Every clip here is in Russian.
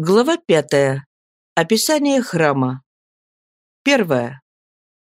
Глава пятая. Описание храма. Первое.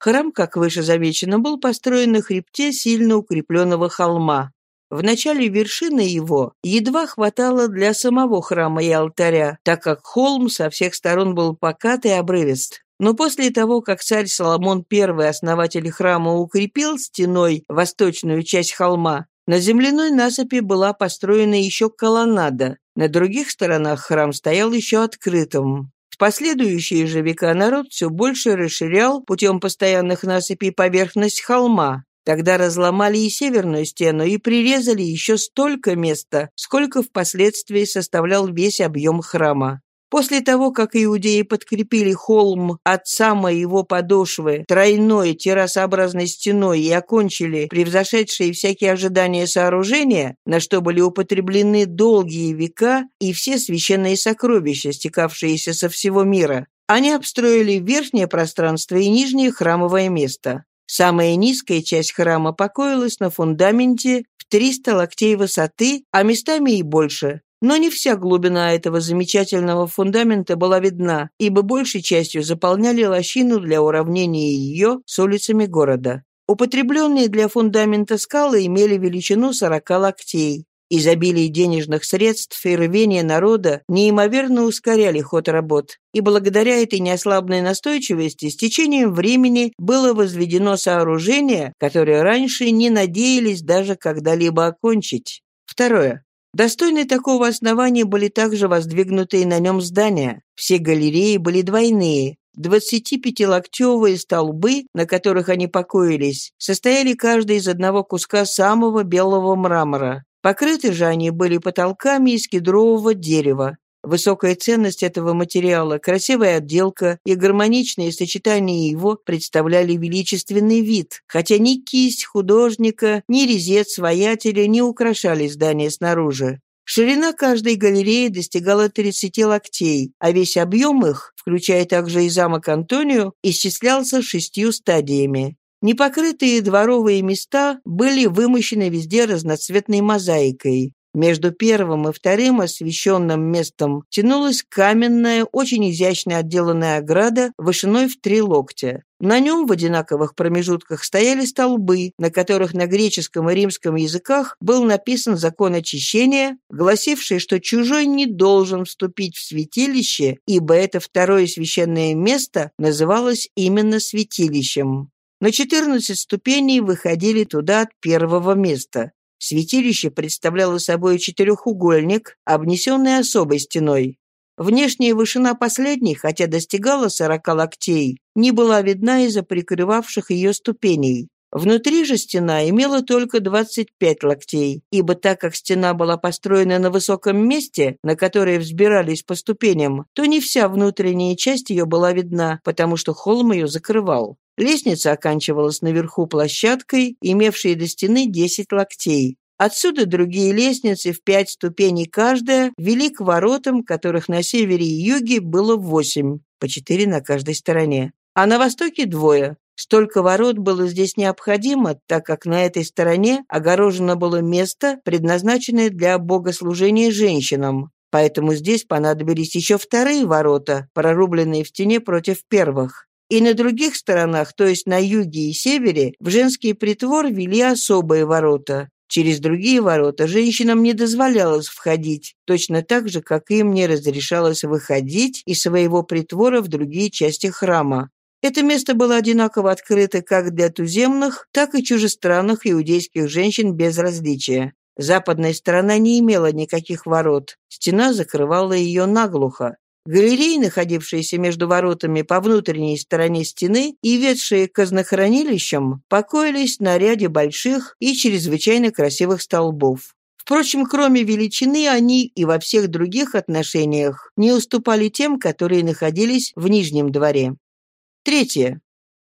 Храм, как выше замечено, был построен на хребте сильно укрепленного холма. В начале вершины его едва хватало для самого храма и алтаря, так как холм со всех сторон был покат и обрывист. Но после того, как царь Соломон I, основатель храма, укрепил стеной восточную часть холма, на земляной насыпи была построена еще колоннада, на других сторонах храм стоял еще открытым. В последующие же века народ все больше расширял путем постоянных насыпей поверхность холма. Тогда разломали и северную стену и прирезали еще столько места, сколько впоследствии составлял весь объем храма. После того, как иудеи подкрепили холм от самой его подошвы тройной террасообразной стеной и окончили превзошедшие всякие ожидания сооружения, на что были употреблены долгие века и все священные сокровища, стекавшиеся со всего мира, они обстроили верхнее пространство и нижнее храмовое место. Самая низкая часть храма покоилась на фундаменте в 300 локтей высоты, а местами и больше, но не вся глубина этого замечательного фундамента была видна, ибо большей частью заполняли лощину для уравнения ее с улицами города. Употребленные для фундамента скалы имели величину 40 локтей. Изобилие денежных средств и рвение народа неимоверно ускоряли ход работ, и благодаря этой неослабной настойчивости с течением времени было возведено сооружение, которое раньше не надеялись даже когда-либо окончить. Второе. Достойные такого основания были также воздвигнутые на нем здания. Все галереи были двойные. 25-локтевые столбы, на которых они покоились, состояли каждый из одного куска самого белого мрамора. Покрыты же они были потолками из кедрового дерева. Высокая ценность этого материала, красивая отделка и гармоничные сочетания его представляли величественный вид, хотя ни кисть художника, ни резец воятеля не украшали здание снаружи. Ширина каждой галереи достигала 30 локтей, а весь объем их, включая также и замок Антонио, исчислялся шестью стадиями. Непокрытые дворовые места были вымощены везде разноцветной мозаикой. Между первым и вторым освещенным местом тянулась каменная, очень изящно отделанная ограда вышиной в три локтя. На нем в одинаковых промежутках стояли столбы, на которых на греческом и римском языках был написан закон очищения, гласивший, что чужой не должен вступить в святилище, ибо это второе священное место называлось именно святилищем. На 14 ступеней выходили туда от первого места. Святилище представляло собой четырехугольник, обнесенный особой стеной. Внешняя вышина последней, хотя достигала сорока локтей, не была видна из-за прикрывавших ее ступеней. Внутри же стена имела только 25 локтей, ибо так как стена была построена на высоком месте, на которое взбирались по ступеням, то не вся внутренняя часть ее была видна, потому что холм ее закрывал. Лестница оканчивалась наверху площадкой, имевшей до стены 10 локтей. Отсюда другие лестницы в пять ступеней каждая вели к воротам, которых на севере и юге было восемь, по четыре на каждой стороне. А на востоке двое. Столько ворот было здесь необходимо, так как на этой стороне огорожено было место, предназначенное для богослужения женщинам. Поэтому здесь понадобились еще вторые ворота, прорубленные в стене против первых. И на других сторонах, то есть на юге и севере, в женский притвор вели особые ворота. Через другие ворота женщинам не дозволялось входить, точно так же, как им не разрешалось выходить из своего притвора в другие части храма. Это место было одинаково открыто как для туземных, так и чужестранных иудейских женщин без различия. Западная сторона не имела никаких ворот, стена закрывала ее наглухо. Галереи, находившиеся между воротами по внутренней стороне стены и ведшие к казнохранилищам, покоились на ряде больших и чрезвычайно красивых столбов. Впрочем, кроме величины, они и во всех других отношениях не уступали тем, которые находились в Нижнем дворе. Третье.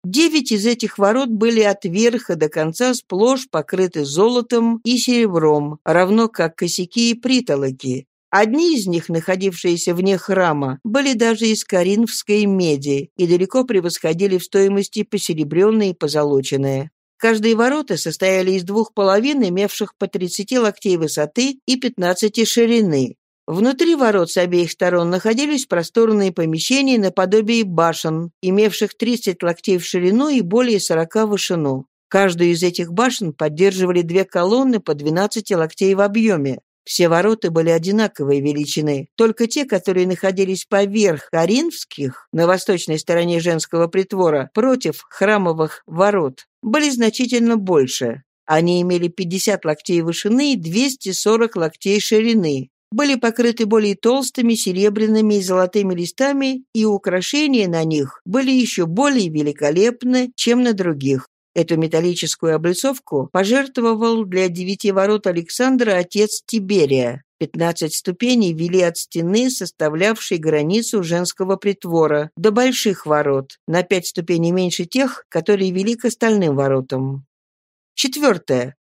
Девять из этих ворот были от верха до конца сплошь покрыты золотом и серебром, равно как косяки и притолоки, Одни из них, находившиеся вне храма, были даже из коринфской меди и далеко превосходили в стоимости посеребренные и позолоченные. Каждые ворота состояли из двух половин, имевших по 30 локтей высоты и 15 ширины. Внутри ворот с обеих сторон находились просторные помещения наподобие башен, имевших 30 локтей в ширину и более 40 в вышину. Каждую из этих башен поддерживали две колонны по 12 локтей в объеме. Все ворота были одинаковой величины, только те, которые находились поверх Каринфских, на восточной стороне женского притвора, против храмовых ворот, были значительно больше. Они имели 50 локтей вышины и 240 локтей ширины, были покрыты более толстыми серебряными и золотыми листами, и украшения на них были еще более великолепны, чем на других. Эту металлическую облицовку пожертвовал для девяти ворот Александра отец Тиберия. Пятнадцать ступеней вели от стены, составлявшей границу женского притвора, до больших ворот, на пять ступеней меньше тех, которые вели к остальным воротам. Четвертое.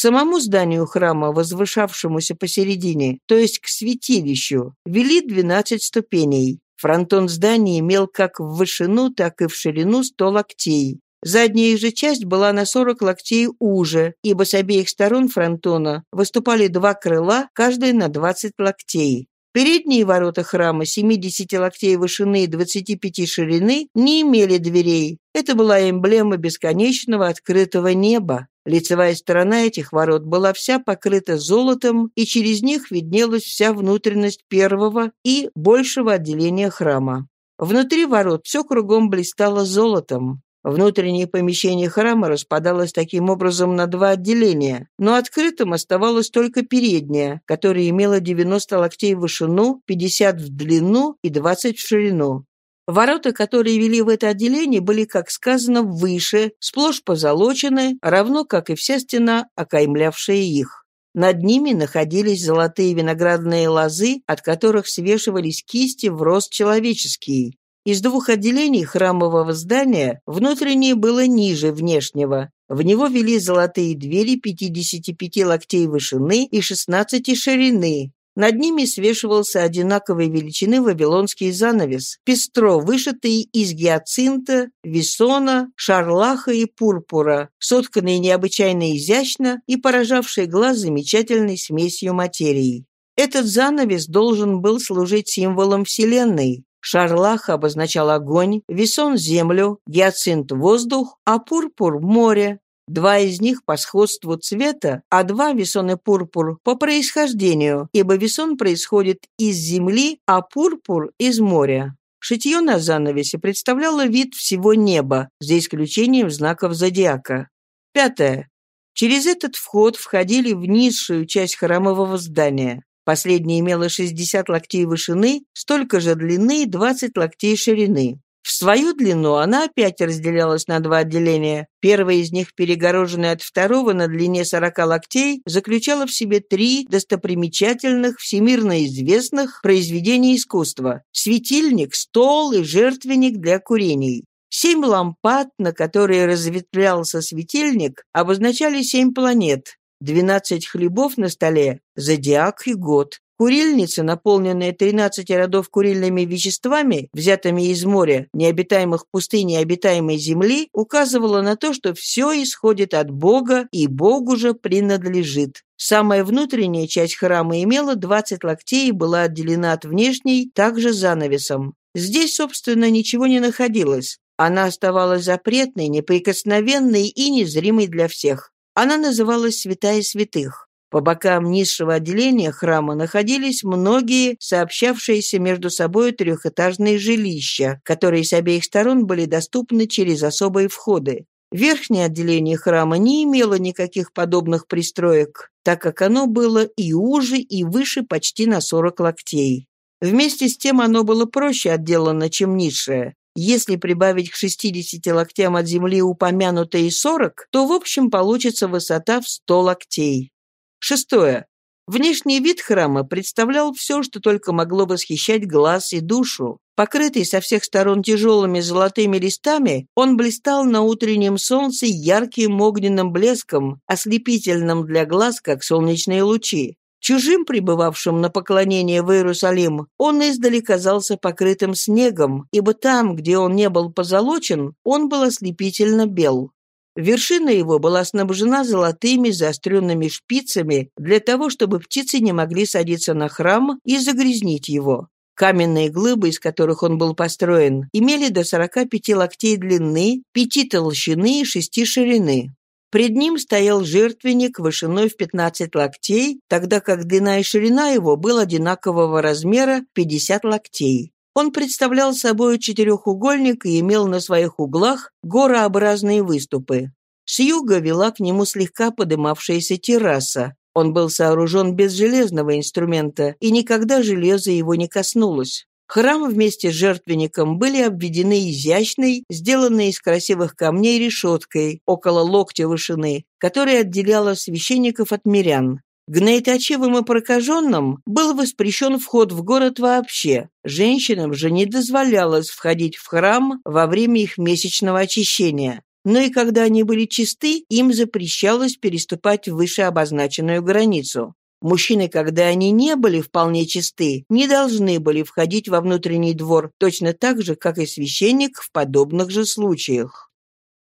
Самому зданию храма, возвышавшемуся посередине, то есть к святилищу, вели двенадцать ступеней. Фронтон здания имел как в вышину, так и в ширину сто локтей. Задняя же часть была на 40 локтей уже, ибо с обеих сторон фронтона выступали два крыла, каждое на 20 локтей. Передние ворота храма 70 локтей вышины и 25 ширины не имели дверей. Это была эмблема бесконечного открытого неба. Лицевая сторона этих ворот была вся покрыта золотом, и через них виднелась вся внутренность первого и большего отделения храма. Внутри ворот все кругом блистало золотом. Внутреннее помещение храма распадалось таким образом на два отделения, но открытым оставалось только переднее, которое имело 90 локтей в вышину, 50 в длину и 20 в ширину. Ворота, которые вели в это отделение, были, как сказано, выше, сплошь позолочены, равно как и вся стена, окаймлявшая их. Над ними находились золотые виноградные лозы, от которых свешивались кисти в рост человеческий. Из двух отделений храмового здания внутреннее было ниже внешнего. В него вели золотые двери 55 локтей вышины и 16 ширины, над ними свешивался одинаковой величины вавилонский занавес, пестро вышитый из гиацинта, весона, шарлаха и пурпура, сотканный необычайно изящно и поражавший глаз замечательной смесью материи. Этот занавес должен был служить символом Вселенной. Шарлах обозначал огонь, весон — землю, гиацинт — воздух, а пурпур — море. Два из них по сходству цвета, а два весон и пурпур по происхождению, ибо весон происходит из земли, а пурпур — из моря. Шитье на занавесе представляло вид всего неба, за исключением знаков зодиака. Пятое. Через этот вход входили в низшую часть храмового здания. Последняя имела 60 локтей вышины, столько же длины и 20 локтей ширины. Свою длину она опять разделялась на два отделения. Первое из них, перегороженное от второго на длине 40 локтей, заключало в себе три достопримечательных, всемирно известных произведения искусства – светильник, стол и жертвенник для курений. Семь лампад, на которые разветвлялся светильник, обозначали семь планет. Двенадцать хлебов на столе – зодиак и год. Курильница, наполненная 13 родов курильными веществами, взятыми из моря, необитаемых пустынь и обитаемой земли, указывала на то, что все исходит от Бога и Богу же принадлежит. Самая внутренняя часть храма имела 20 локтей и была отделена от внешней также занавесом. Здесь, собственно, ничего не находилось. Она оставалась запретной, неприкосновенной и незримой для всех. Она называлась «Святая святых». По бокам низшего отделения храма находились многие сообщавшиеся между собой трехэтажные жилища, которые с обеих сторон были доступны через особые входы. Верхнее отделение храма не имело никаких подобных пристроек, так как оно было и уже, и выше почти на 40 локтей. Вместе с тем оно было проще отделано, чем низшее. Если прибавить к 60 локтям от земли упомянутые 40, то в общем получится высота в 100 локтей. Шестое. Внешний вид храма представлял все, что только могло восхищать глаз и душу. Покрытый со всех сторон тяжелыми золотыми листами, он блистал на утреннем солнце ярким огненным блеском, ослепительным для глаз, как солнечные лучи. Чужим, пребывавшим на поклонение в Иерусалим, он издали казался покрытым снегом, ибо там, где он не был позолочен, он был ослепительно бел. Вершина его была снабжена золотыми заостренными шпицами для того, чтобы птицы не могли садиться на храм и загрязнить его. Каменные глыбы, из которых он был построен, имели до 45 локтей длины, 5 толщины и 6 ширины. Пред ним стоял жертвенник вышиной в 15 локтей, тогда как длина и ширина его был одинакового размера 50 локтей. Он представлял собой четырехугольник и имел на своих углах горообразные выступы. С юга вела к нему слегка подымавшаяся терраса. Он был сооружен без железного инструмента, и никогда железо его не коснулось. Храм вместе с жертвенником были обведены изящной, сделанной из красивых камней решеткой, около локтя вышины, которая отделяла священников от мирян. Гнейточивым и прокаженным был воспрещен вход в город вообще. Женщинам же не дозволялось входить в храм во время их месячного очищения. Но и когда они были чисты, им запрещалось переступать выше обозначенную границу. Мужчины, когда они не были вполне чисты, не должны были входить во внутренний двор, точно так же, как и священник в подобных же случаях.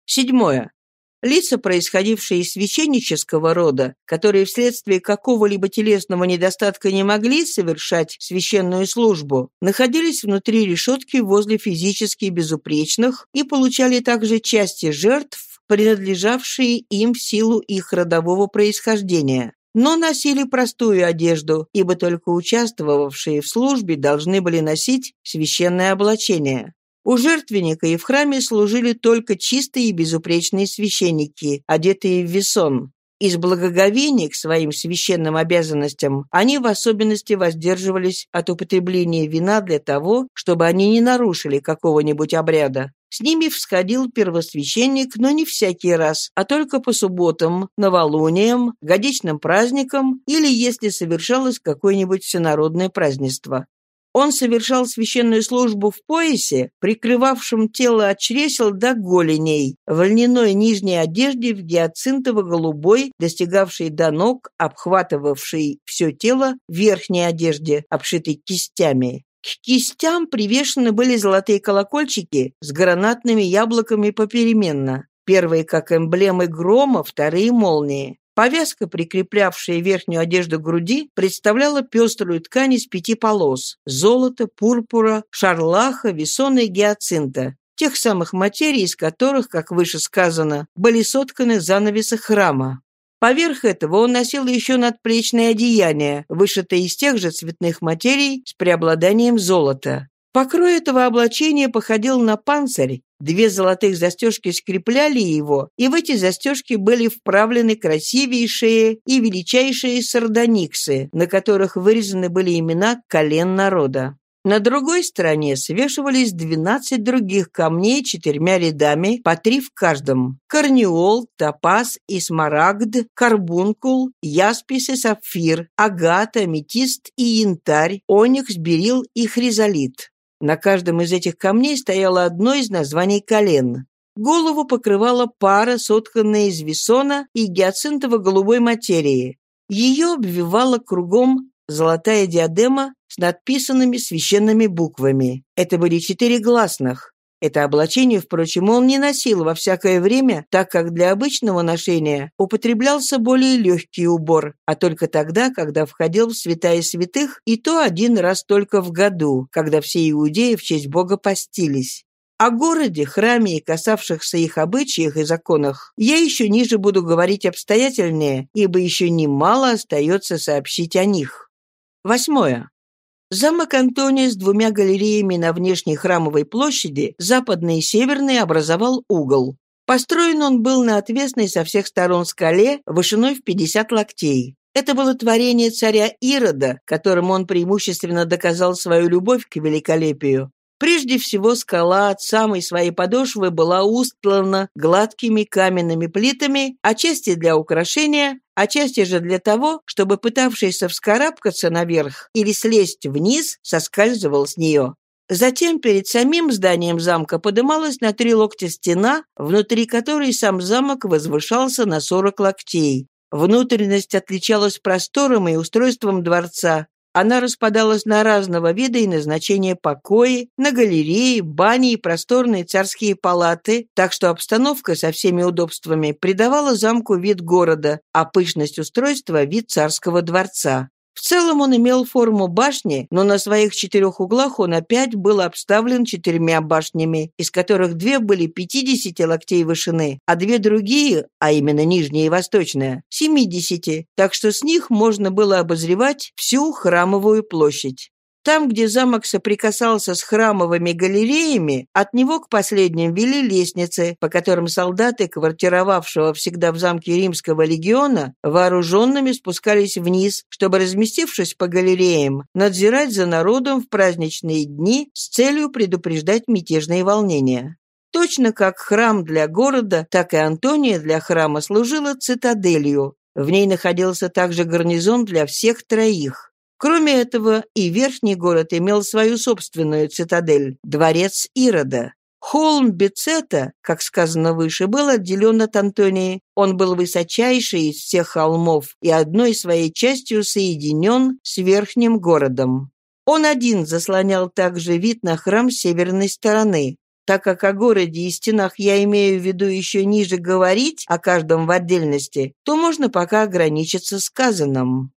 Седьмое. Лица, происходившие из священнического рода, которые вследствие какого-либо телесного недостатка не могли совершать священную службу, находились внутри решетки возле физически безупречных и получали также части жертв, принадлежавшие им в силу их родового происхождения но носили простую одежду, ибо только участвовавшие в службе должны были носить священное облачение. У жертвенника и в храме служили только чистые и безупречные священники, одетые в весон. Из благоговения к своим священным обязанностям они в особенности воздерживались от употребления вина для того, чтобы они не нарушили какого-нибудь обряда. С ними всходил первосвященник, но не всякий раз, а только по субботам, новолуниям, годичным праздникам или если совершалось какое-нибудь всенародное празднество. Он совершал священную службу в поясе, прикрывавшем тело от чресел до голеней, в льняной нижней одежде в гиацинтово-голубой, достигавшей до ног, обхватывавшей все тело, верхней одежде, обшитой кистями. К кистям привешены были золотые колокольчики с гранатными яблоками попеременно. Первые как эмблемы грома, вторые — молнии. Повязка, прикреплявшая верхнюю одежду к груди, представляла пеструю ткань из пяти полос – золота, пурпура, шарлаха, весона и гиацинта, тех самых материй, из которых, как выше сказано, были сотканы занавесы храма. Поверх этого он носил еще надплечное одеяние, вышитое из тех же цветных материй с преобладанием золота. Покрой этого облачения походил на панцирь, две золотых застежки скрепляли его, и в эти застежки были вправлены красивейшие и величайшие сардониксы, на которых вырезаны были имена колен народа. На другой стороне свешивались 12 других камней четырьмя рядами, по три в каждом. Корнеол, топаз и смарагд, карбункул, яспис и сапфир, агат, аметист и янтарь, оникс, берил и хризолит. На каждом из этих камней стояло одно из названий колен. Голову покрывала пара, сотканная из весона и гиацинтово-голубой материи. Ее обвивала кругом золотая диадема с надписанными священными буквами. Это были четыре гласных. Это облачение, впрочем, он не носил во всякое время, так как для обычного ношения употреблялся более легкий убор, а только тогда, когда входил в святая святых, и то один раз только в году, когда все иудеи в честь Бога постились. О городе, храме и касавшихся их обычаях и законах я еще ниже буду говорить обстоятельнее, ибо еще немало остается сообщить о них. Восьмое. Замок Антония с двумя галереями на внешней храмовой площади, западной и северной, образовал угол. Построен он был на отвесной со всех сторон скале, вышиной в 50 локтей. Это было творение царя Ирода, которому он преимущественно доказал свою любовь к великолепию. Прежде всего, скала от самой своей подошвы была устлана гладкими каменными плитами, отчасти для украшения, отчасти же для того, чтобы пытавшийся вскарабкаться наверх или слезть вниз, соскальзывал с нее. Затем перед самим зданием замка подымалась на три локтя стена, внутри которой сам замок возвышался на сорок локтей. Внутренность отличалась простором и устройством дворца, Она распадалась на разного вида и назначения покои, на галереи, бани и просторные царские палаты, так что обстановка со всеми удобствами придавала замку вид города, а пышность устройства – вид царского дворца. В целом он имел форму башни, но на своих четырех углах он опять был обставлен четырьмя башнями, из которых две были 50 локтей вышины, а две другие, а именно нижняя и восточная, 70, так что с них можно было обозревать всю храмовую площадь. Там, где замок соприкасался с храмовыми галереями, от него к последним вели лестницы, по которым солдаты, квартировавшего всегда в замке римского легиона, вооруженными спускались вниз, чтобы, разместившись по галереям, надзирать за народом в праздничные дни с целью предупреждать мятежные волнения. Точно как храм для города, так и Антония для храма служила цитаделью. В ней находился также гарнизон для всех троих. Кроме этого, и верхний город имел свою собственную цитадель – дворец Ирода. Холм Бецета, как сказано выше, был отделен от Антонии. Он был высочайший из всех холмов и одной своей частью соединен с верхним городом. Он один заслонял также вид на храм с северной стороны. Так как о городе и стенах я имею в виду еще ниже говорить о каждом в отдельности, то можно пока ограничиться сказанным.